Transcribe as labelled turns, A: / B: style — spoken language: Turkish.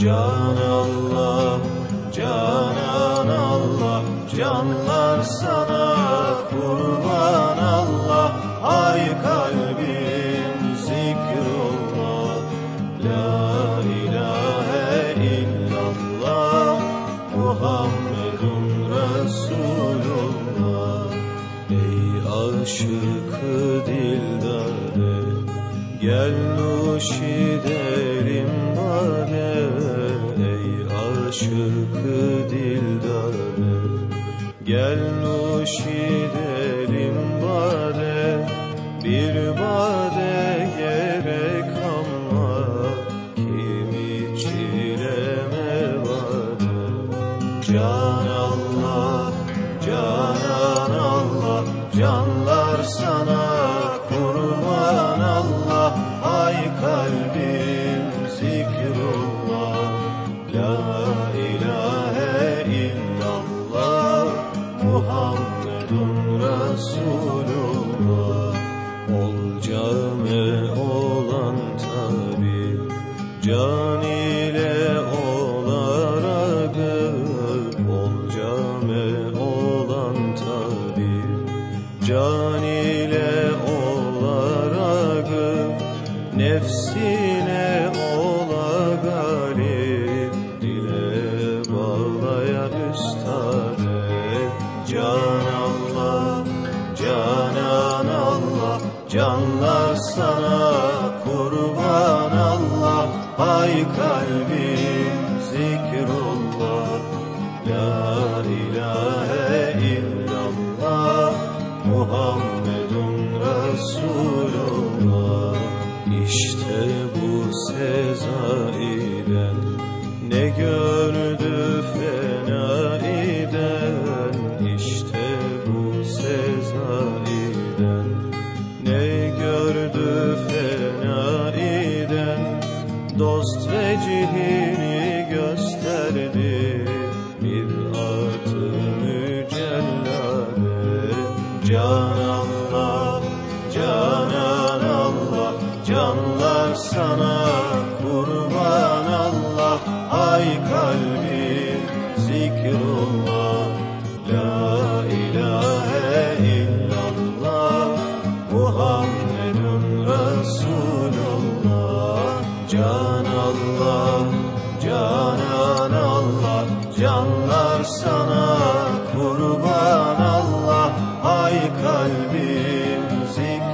A: Can Allah, canan Allah, canlar sana kurban Allah. Ay kalbim zikrullah, la ilahe illallah, Muhammedun Resulullah. Ey aşıkı dildare, gel nuşi derim gel nuşi derim bade. Bir bade gerek Muhammedun Resulullah. Ol cami olan tabi, can canan Allah, canlar sana kurban Allah. Ay kalbim zikrullah, la ilahe illallah, Muhammedun Resulullah. İşte bu sezaiden ne gördü Dost vecihini gösterdi. Bir atı mücellade Can Allah, canan Allah, canlar sana kurban Allah. Ay kalbim zikrullah, la ilahe illallah. Muhammedun Allah Canan Allah Canlar sana kurban Allah. Hay kalbim zikr